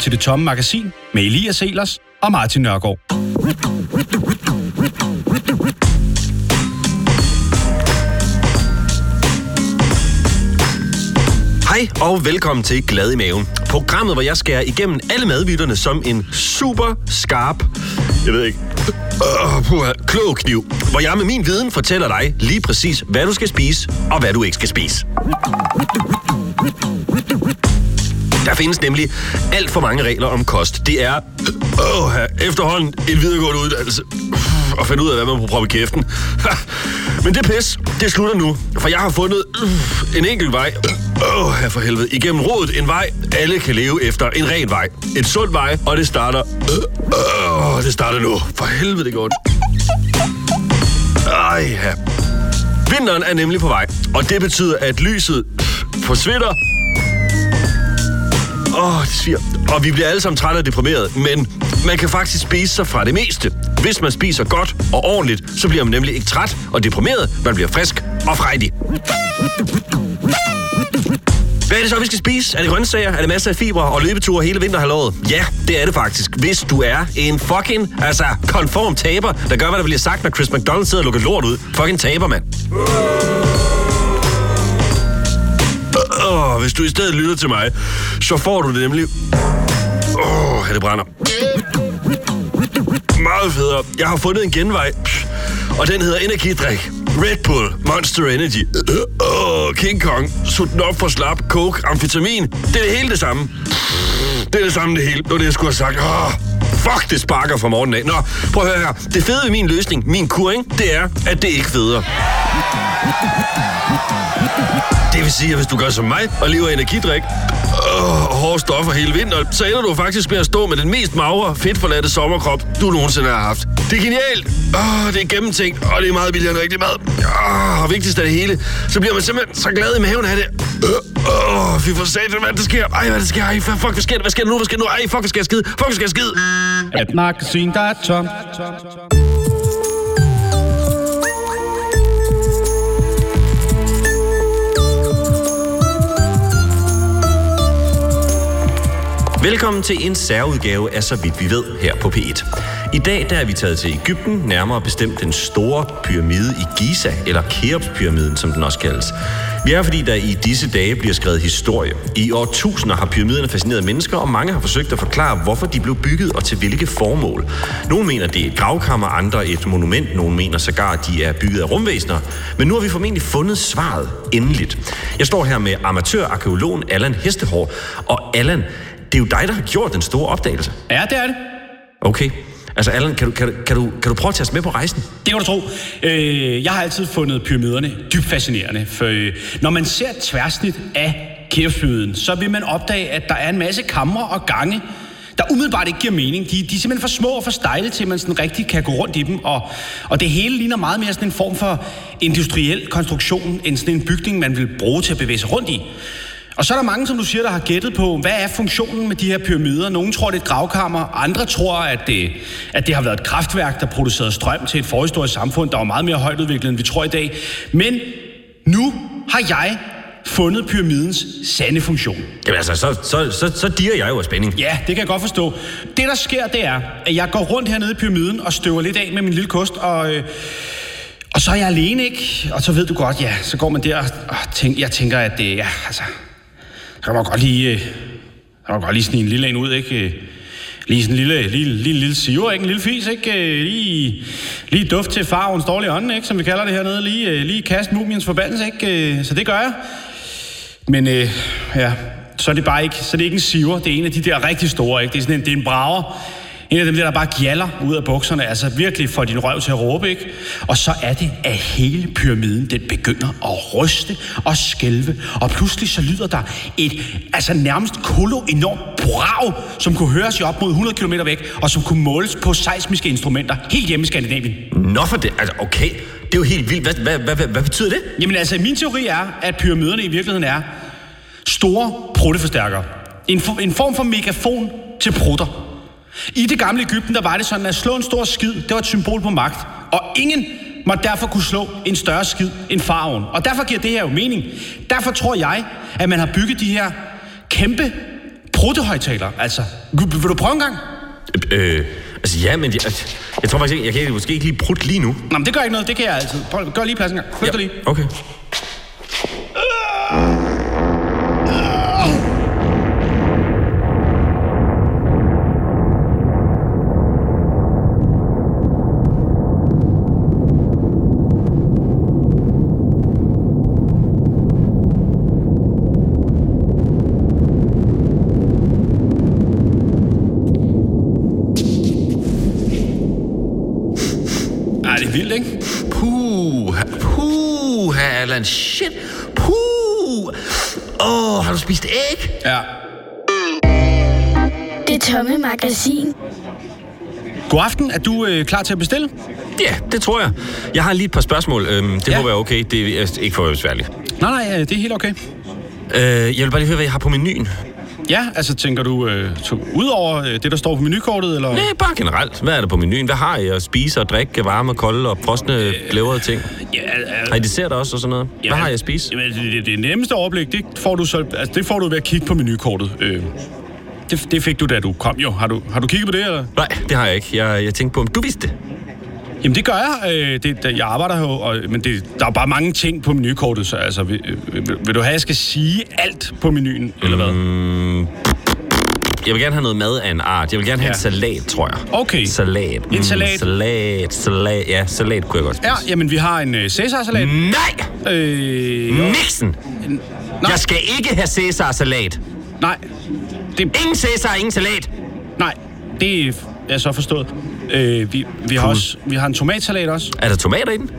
Velkommen til Det Tomme Magasin med Elias Elers og Martin Nørgaard. Hej og velkommen til Glad i maven. Programmet, hvor jeg skærer igennem alle madvitterne som en super skarp, jeg ved ikke, øh, puha, klog kniv. Hvor jeg med min viden fortæller dig lige præcis, hvad du skal spise og hvad du ikke skal spise. Der findes nemlig alt for mange regler om kost. Det er øh, efterhånden en videregående uddannelse at finde ud af, hvad man må proppe i kæften. Men det pis, det slutter nu, for jeg har fundet øh, en enkelt vej, øh, for helvede, igennem rådet en vej, alle kan leve efter en ren vej. En sund vej, og det starter, øh, øh, det starter nu. For helvede, det går ondt. Ej, ja. Vinteren er nemlig på vej, og det betyder, at lyset forsvinder Åh, oh, det sviger. Og vi bliver alle sammen trætte og deprimeret, men man kan faktisk spise sig fra det meste. Hvis man spiser godt og ordentligt, så bliver man nemlig ikke træt og deprimeret. Man bliver frisk og frejdig. Hvad er det så, vi skal spise? Er det grøntsager? Er det masser af fibre og løbeture hele vinterhalvåret? Ja, det er det faktisk. Hvis du er en fucking, altså konform taber, der gør, hvad der bliver sagt, når Chris McDonald sidder og lukker lort ud. Fucking taber, mand. Åh, hvis du i stedet lytter til mig, så får du det nemlig... Åh, det brænder. Meget federe. Jeg har fundet en genvej, og den hedder energidrik. Red Bull, Monster Energy, åh, King Kong, sutten op for slap, coke, amfetamin. Det er det hele det samme. Det er det samme det hele. Det var det, jeg skulle have sagt. Åh, fuck, det sparker fra morgenen af. Nå, prøv at høre her. Det fede ved min løsning, min kur, ikke? det er, at det ikke feder. Det vil sige, at hvis du gør som mig og lever energidrik øh, og hårde stoffer hele vinteren, så ender du faktisk med at stå med den mest magre, fedtforladte sommerkrop, du nogensinde har haft. Det er genialt. Øh, det er gennemtænkt, og det er meget billigere end rigtig mad. Øh, og vigtigst af det hele, så bliver man simpelthen så glad i maven af det. Øh, åh, øh, fy for satan, hvad der sker? Ej, hvad der sker? Ej, fuck, hvad sker der? Hvad sker der nu? Hvad sker der nu? Ej, fuck, hvad skal jeg skide? Fuck, hvad skal jeg skide? Et magasin, der er tomt. Velkommen til en særudgave af Så vidt vi ved her på P1. I dag der er vi taget til Ægypten, nærmere bestemt den store pyramide i Giza, eller Keops-pyramiden, som den også kaldes. Vi er fordi, der i disse dage bliver skrevet historie. I årtusinder har pyramiderne fascineret mennesker, og mange har forsøgt at forklare, hvorfor de blev bygget og til hvilke formål. Nogle mener, det er et gravkammer, andre et monument, nogle mener sågar, at de er bygget af rumvæsener. Men nu har vi formentlig fundet svaret endeligt. Jeg står her med amatørarkeologen Allan Hestehår, og Allan, det er jo dig, der har gjort den store opdagelse. Ja, det er det. Okay. Altså, Allan, kan du, kan, du, kan, du, kan du prøve at tage os med på rejsen? Det kan du tro. Øh, jeg har altid fundet pyramiderne dybt fascinerende, for øh, når man ser tværsnit af Keopspyramiden, så vil man opdage, at der er en masse kamre og gange, der umiddelbart ikke giver mening. De, de er simpelthen for små og for stejle til, at man sådan rigtig kan gå rundt i dem. Og, og det hele ligner meget mere sådan en form for industriel konstruktion, end sådan en bygning, man vil bruge til at bevæge sig rundt i. Og så er der mange, som du siger, der har gættet på, hvad er funktionen med de her pyramider? Nogle tror, det er et gravkammer, andre tror, at det, at det har været et kraftværk, der producerede strøm til et forhistorisk samfund, der var meget mere højtudviklet, end vi tror i dag. Men nu har jeg fundet pyramidens sande funktion. Jamen altså, så, så, så, så diger jeg jo af spænding. Ja, det kan jeg godt forstå. Det, der sker, det er, at jeg går rundt hernede i pyramiden og støver lidt af med min lille kost, og... Øh, og så er jeg alene, ikke? Og så ved du godt, ja, så går man der og tænker, jeg tænker, at det, ja, altså, så kan man godt lige, øh, kan man godt lige snige en lille en ud, ikke? Øh, lige sådan en lille, lille, lille, lille siver, ikke? En lille fis, ikke? Øh, lige, lige duft til farvens dårlige ånd, ikke? Som vi kalder det hernede. Lige, øh, lige kast mumiens forbandelse, ikke? Så det gør jeg. Men øh, ja, så er det bare ikke, så er det ikke en siver. Det er en af de der rigtig store, ikke? Det er sådan en, det er en brager. En af dem der, der bare gjaller ud af bukserne, altså virkelig får din røv til at råbe, ikke? Og så er det, at hele pyramiden, den begynder at ryste og skælve, og pludselig så lyder der et, altså nærmest kolo enormt brag, som kunne høres i op mod 100 km væk, og som kunne måles på seismiske instrumenter, helt hjemme i Skandinavien. Nå for det, altså okay, det er jo helt vildt. Hvad, hvad, hvad, hvad, hvad betyder det? Jamen altså, min teori er, at pyramiderne i virkeligheden er store prutteforstærkere. En, for, en form for megafon til prutter. I det gamle Ægypten, der var det sådan, at slå en stor skid, det var et symbol på magt. Og ingen måtte derfor kunne slå en større skid end faraven. Og derfor giver det her jo mening. Derfor tror jeg, at man har bygget de her kæmpe Pruttehøjtaler, altså. Vil, du prøve en gang? Øh, altså ja, men jeg, jeg tror faktisk ikke, jeg kan måske ikke lige prutte lige nu. Nå, men det gør ikke noget, det kan jeg altid. Prøv, gør lige plads en gang. Flyt dig lige. Okay. Ej, det er vildt, ikke? Puh, Allan, shit, puh. Åh, oh, har du spist æg? Ja. Det tomme magasin. God aften. Er du øh, klar til at bestille? Ja, det tror jeg. Jeg har lige et par spørgsmål. Øhm, det Ja. må være okay. Det er ikke for besværligt. Nej, nej, øh, det er helt okay. Øh, jeg vil bare lige høre, hvad jeg har på menuen. Ja, altså tænker du øh, to, ud over øh, det, der står på menukortet, eller? Nej, bare generelt. Hvad er der på menuen? Hvad har I at spise og drikke, varme kolde og frosne glævrede ting? Ja, Har I dessert også og sådan noget? Hvad har I at spise? Jamen, det, det, det nemmeste overblik, det får du så, altså, det får du ved at kigge på menukortet. Øh, det, det fik du, da du kom jo. Har du, har du kigget på det, eller? Nej, det har jeg ikke. Jeg, jeg tænkte på, om du vidste det. Jamen, det gør jeg. Øh, det, det, jeg arbejder her jo, og, men det, der er bare mange ting på menukortet, så altså, vil, øh, vil, vil du have, at jeg skal sige alt på menuen, eller hvad? Mm, jeg vil gerne have noget mad af en art. Jeg vil gerne have Ja. en salat, tror jeg. Okay. Salat. En salat? Salat, salat. Ja, salat kunne jeg godt spise. Ja, jamen, vi har en øh, Cæsarsalat. Nej! Øh, jo. Nixon! Nej. Jeg skal ikke have Cæsar-salat. Nej, det, Ingen Cæsar, ingen salat. nej, det er jeg så forstået. Øh, vi, vi, har Cool. også, vi har en tomatsalat også. Er der tomater i den?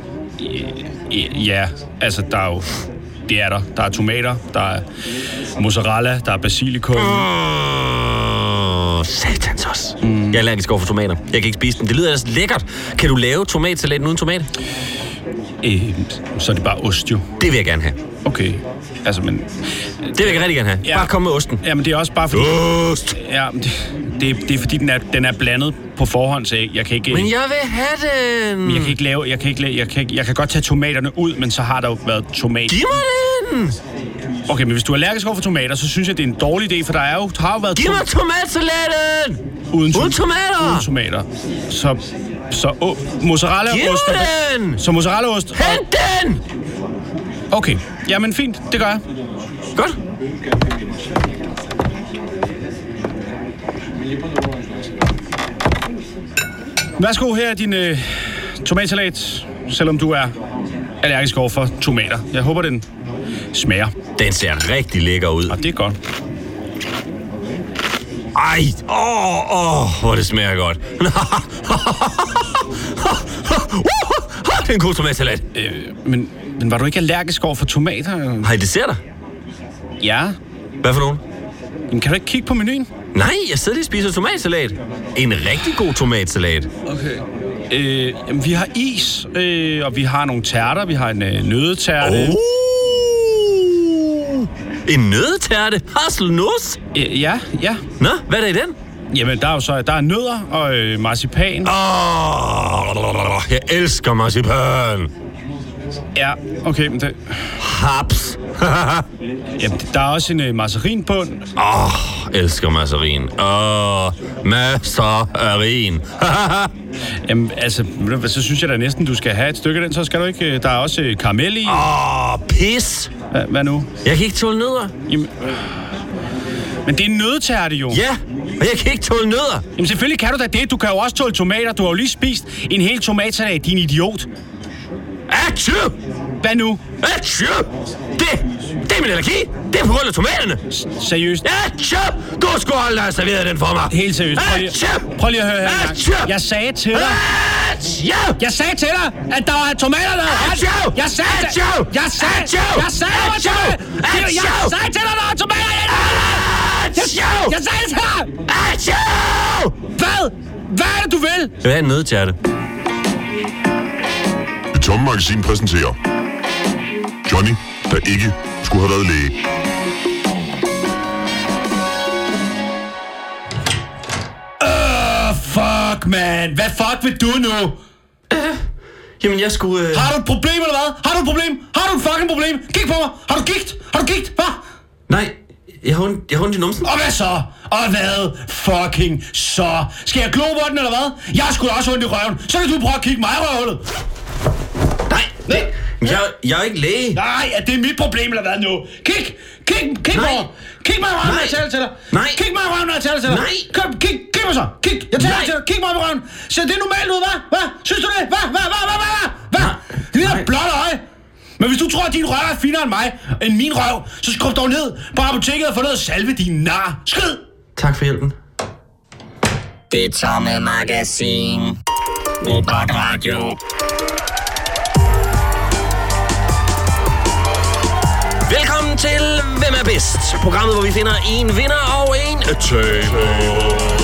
Ja, altså der er jo... Det er der. Der er tomater, der er mozzarella, der er basilikum. Åh, satans også. Mm. Jeg er allergisk over for tomater. Jeg kan ikke spise dem. Det lyder ellers lækkert. Kan du lave tomatsalat uden tomat? Øh, så er det bare ost jo. Det vil jeg gerne have. Okay. Altså, men... Det vil jeg rigtig gerne have. Ja. Bare kom med osten. Ja, men det er også bare fordi... Ost! Ja, men det, det, det er fordi, den er, den er blandet på forhånd, så jeg, jeg kan ikke... Men jeg vil have den. jeg kan ikke lave... Jeg kan, ikke, lave, jeg, kan, ikke- jeg kan godt tage tomaterne ud, men så har der jo været tomat. Giv mig den! Okay, men hvis du er allergisk over for tomater, så synes jeg, det er en dårlig idé, for der er jo, har jo været Giv mig tomatsalaten! uden, Uden tomater! uden tomater. Så, så oh, mozzarella Giv den! Så mozzarella ost. Hent den! Okay, jamen fint, det gør jeg. Godt. Værsgo, her er din øh, tomatsalat, selvom du er allergisk over for tomater. Jeg håber, den smager. Den ser rigtig lækker ud. Og det er godt. Ej, åh, åh, hvor det smager godt. det er en god tomatsalat. Øh, men, men var du ikke allergisk over for tomater? Har I desserter? Ja. Hvad for nogen? Men kan du ikke kigge på menuen? Nej, jeg sidder lige og spiser tomatsalat. En rigtig god tomatsalat. Okay. Øh, jamen, vi har is, øh, og vi har nogle tærter. Vi har en øh, nødetærte. Oh. En nødetærte? Hasselnuss? Øh, ja, ja. Nå, hvad er der i den? Jamen, der er jo så der er nødder og øh, marcipan. Åh, jeg elsker marcipan. Ja, okay, men det, Haps. jamen, der er også en øh, margarinbund. Åh, oh, elsker masserin. Åh, oh, masserin. Jamen, altså, så synes jeg da næsten, du skal have et stykke af den, så skal du ikke... øh, Der er også øh, karamel i. Åh, oh, pis. Hvad, hvad nu? Jeg kan ikke tåle nødder. Jamen, øh, men det er en nødetærte jo. Ja, og jeg kan ikke tåle nødder. Jamen selvfølgelig kan du da det. Du kan jo også tåle tomater. Du har jo lige spist en hel tomatsalat, din idiot. Achoo! Hvad nu? Achoo! Det, det er min allergi. Det er på grund af tomaterne. Seriøst? Achoo! Du skulle aldrig have serveret den for mig. Helt seriøst. Prøv lige, prøv lige at høre her gang. Jeg sagde til dig... Achoo! Jeg sagde til dig, at der var tomater der. Jeg sagde til! Jeg sagde... Jeg sagde. Jeg- sagde til dig, der var tomater. Achoo! Jeg sagde til dig. Achoo! Hvad? Hvad er det, du vil? Jeg vil have en nødtærte. Det tomme magasin præsenterer Johnny, der ikke skulle have været læge. Oh, fuck, man. Hvad fuck vil du nu? Jamen, jeg skulle... Øh... Har du et problem, eller hvad? Har du et problem? Har du et fucking problem? Kig på mig. Har du gigt? Har du gigt? Hvad? Nej, jeg har ondt, jeg har ondt i numsen. Og hvad så? Og hvad fucking så? Skal jeg glo på den, eller hvad? Jeg da også ondt i røven. Så kan du prøve at kigge mig i røvlet. Nej, Nej. jeg, jeg er ikke læge. Nej, er det mit problem, eller hvad nu? Kig! Kig! Kig over! Kig mig i røven, når Nej. jeg taler til dig! Nej. Kig mig i røven, når jeg taler til dig! Nej. Kom, kig! Kig mig så! Kig! Jeg taler til dig! Kig mig i røven! Ser det normalt ud, hva'? Hvad? Synes du det? Hvad? Hvad? Hvad? Hvad? Hvad? Hvad? Nej. Det der Nej. blotte øje! Men hvis du tror, at din røv er finere end mig, end min røv, så skrub dog ned på apoteket og få noget salve, din nar. Skrid! Tak for hjælpen. Det tomme magasin. Robot Radio. Velkommen til Hvem er bedst? Programmet, hvor vi finder en vinder og en taber.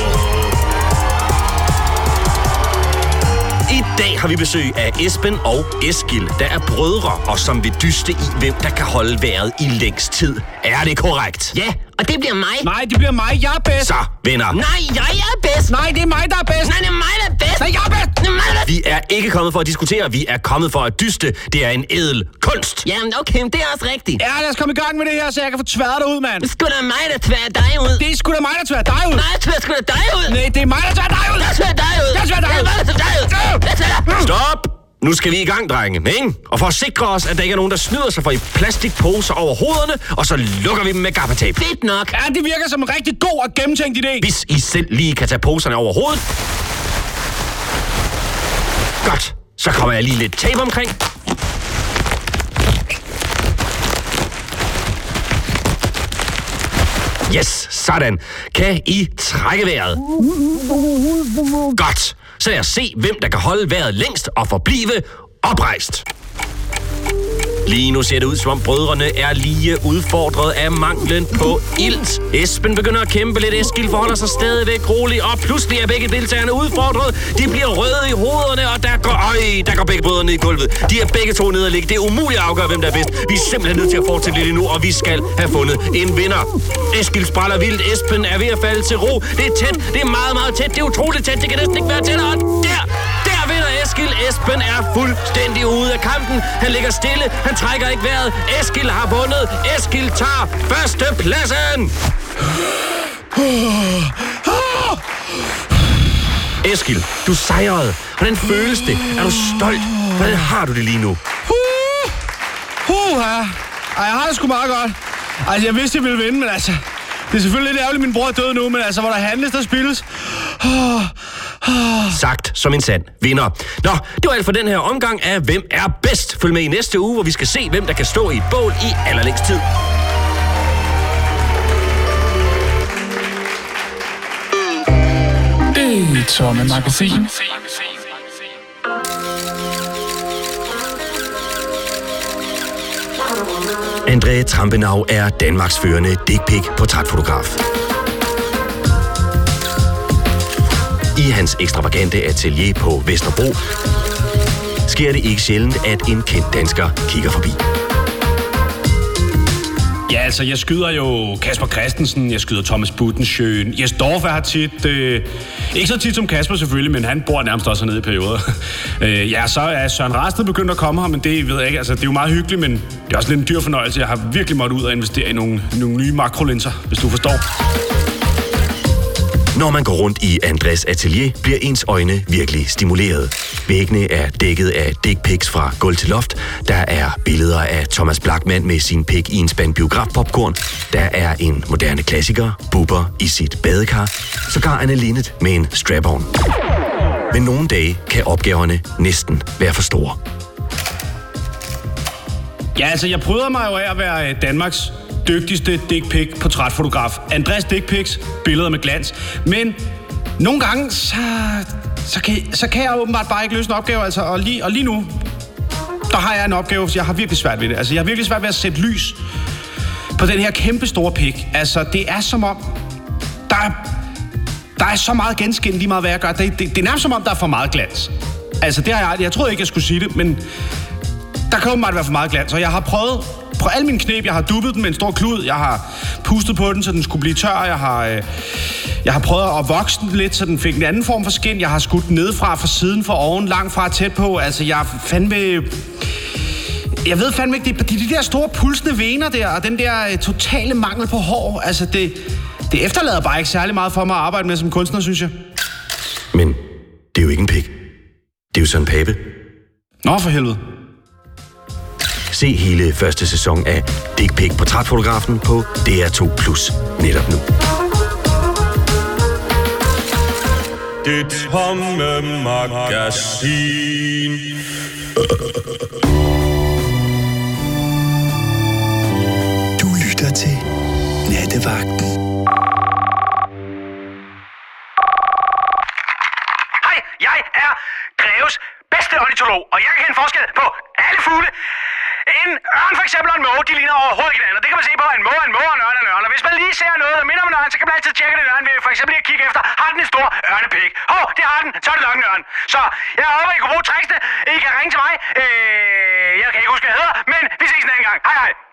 Dag har vi besøg af Esben og Eskil, der er brødre, og som vil dyste i, hvem der kan holde vejret i længst tid. Er det korrekt? Ja, og det bliver mig. Nej, det bliver mig. Jeg er bedst. Så, venner. Nej, jeg er bedst. Nej, det er mig, der er bedst. Nej, det er mig, der er bedst. Nej, jeg er bedst. Det er mig, der er Vi er ikke kommet for at diskutere, vi er kommet for at dyste. Det er en edel kunst. Jamen, okay, men det er også rigtigt. Ja, lad os komme i gang med det her, så jeg kan få tværet dig ud, mand. Det er sgu da mig, der tværer dig ud. Det er sgu da mig, der tværer dig ud. Nej, jeg tværer sgu da dig ud. Nej, det er mig, der tværer dig ud. Jeg tværer dig ud. Jeg tværer dig ud. Der tværer dig ud. Jeg. Stop! Nu skal vi i gang, drenge, ikke? Og for at sikre os, at der ikke er nogen, der snyder sig for i plastikposer over hovederne, og så lukker vi dem med gaffatape. Fedt nok. Ja, det virker som en rigtig god og gennemtænkt idé. Hvis I selv lige kan tage poserne over hovedet. Godt. Så kommer jeg lige lidt tape omkring. Yes, sådan. Kan I trække vejret? Godt. Så lad os se, hvem der kan holde vejret længst og forblive oprejst. Lige nu ser det ud, som om brødrene er lige udfordret af manglen på ilt. Esben begynder at kæmpe lidt. Eskil forholder sig stadigvæk roligt, og pludselig er begge deltagerne udfordret. De bliver røde i hovederne, og der går, øj, der går begge brødrene i gulvet. De er begge to nede og ligge. Det er umuligt at afgøre, hvem der er bedst. Vi er simpelthen nødt til at fortsætte lidt endnu, og vi skal have fundet en vinder. Eskil spræller vildt. Esben er ved at falde til ro. Det er tæt. Det er meget, meget tæt. Det er utroligt tæt. Det kan næsten ikke være tættere. Der! Der Eskil. Esben er fuldstændig ude af kampen. Han ligger stille. Han trækker ikke vejret. Eskil har vundet. Eskil tager førstepladsen. Eskil, du sejrede. Hvordan føles det? Er du stolt? Hvordan har du det lige nu? Uh, uh. Ej, jeg har det sgu meget godt. Altså, jeg vidste, jeg ville vinde, men altså... Det er selvfølgelig lidt ærgerligt, at min bror er død nu, men altså, hvor der handles, der spilles. Oh, Sagt som en sand vinder. Nå, det var alt for den her omgang af Hvem er bedst? Følg med i næste uge, hvor vi skal se, hvem der kan stå i et bål i allerlængst tid. Det tomme magasin. André Trampenau er Danmarks førende dickpic portrætfotograf. I hans ekstravagante atelier på Vesterbro sker det ikke sjældent, at en kendt dansker kigger forbi. Ja, altså, jeg skyder jo Kasper Christensen, jeg skyder Thomas Buttensjøen. Jes Dorf har tit. Øh, ikke så tit som Kasper selvfølgelig, men han bor nærmest også hernede i perioder. øh, ja, så er Søren Rasted begyndt at komme her, men det ved jeg ikke. Altså, det er jo meget hyggeligt, men det er også lidt en dyr fornøjelse. Jeg har virkelig måttet ud og investere i nogle, nogle nye makrolinser, hvis du forstår. Når man går rundt i Andres atelier, bliver ens øjne virkelig stimuleret. Væggene er dækket af dick pics fra gulv til loft. Der er billeder af Thomas Blackman med sin pik i en spand biografpopcorn. Der er en moderne klassiker, Bubber i sit badekar. Sågar Anne Linnet med en strap-on. Men nogle dage kan opgaverne næsten være for store. Ja, altså, jeg prøver mig jo af at være øh, Danmarks dygtigste dick pic portrætfotograf. Andreas dick pics, billeder med glans. Men nogle gange, så, så, kan, så kan jeg åbenbart bare ikke løse en opgave. Altså, og, lige, og lige nu, der har jeg en opgave, jeg har virkelig svært ved det. Altså, jeg har virkelig svært ved at sætte lys på den her kæmpe store pik. Altså, det er som om, der er, der er så meget genskin lige meget, hvad jeg gør. Det, det, det er nærmest som om, der er for meget glans. Altså, det har jeg aldrig. Jeg troede ikke, jeg skulle sige det, men der kan åbenbart være for meget glans, og jeg har prøvet på alle mine knep. Jeg har duppet den med en stor klud, jeg har pustet på den, så den skulle blive tør, jeg har, øh, jeg har prøvet at vokse den lidt, så den fik en anden form for skin, jeg har skudt den nedefra, fra siden, fra oven, langt fra, tæt på. Altså, jeg er fandme jeg ved fandme ikke, det er de, de der store pulsende vener der, og den der øh, totale mangel på hår, altså det, det efterlader bare ikke særlig meget for mig at arbejde med som kunstner, synes jeg. Men det er jo ikke en pik. Det er jo sådan en pape. Nå, for helvede. Se hele første sæson af Dick Pic Portrætfotografen på DR2 Plus netop nu. Det tomme magasin. Du lytter til Nattevagten. Hej, jeg er Greves bedste ornitolog, og jeg kan kende forskel på alle fugle. En ørn for eksempel og en måge, de ligner overhovedet ikke hinanden. Det kan man se på en måge, en måge en ørn en ørn. Og hvis man lige ser noget, der minder om en ørn, så kan man altid tjekke den ørn ved for eksempel lige at kigge efter, har den en stor ørnepik? Hov, det har den, så er det nok en ørn. Så jeg håber, I kunne bruge tricksene. I kan ringe til mig. Øh, jeg kan ikke huske, hvad jeg hedder, men vi ses en anden gang. Hej hej.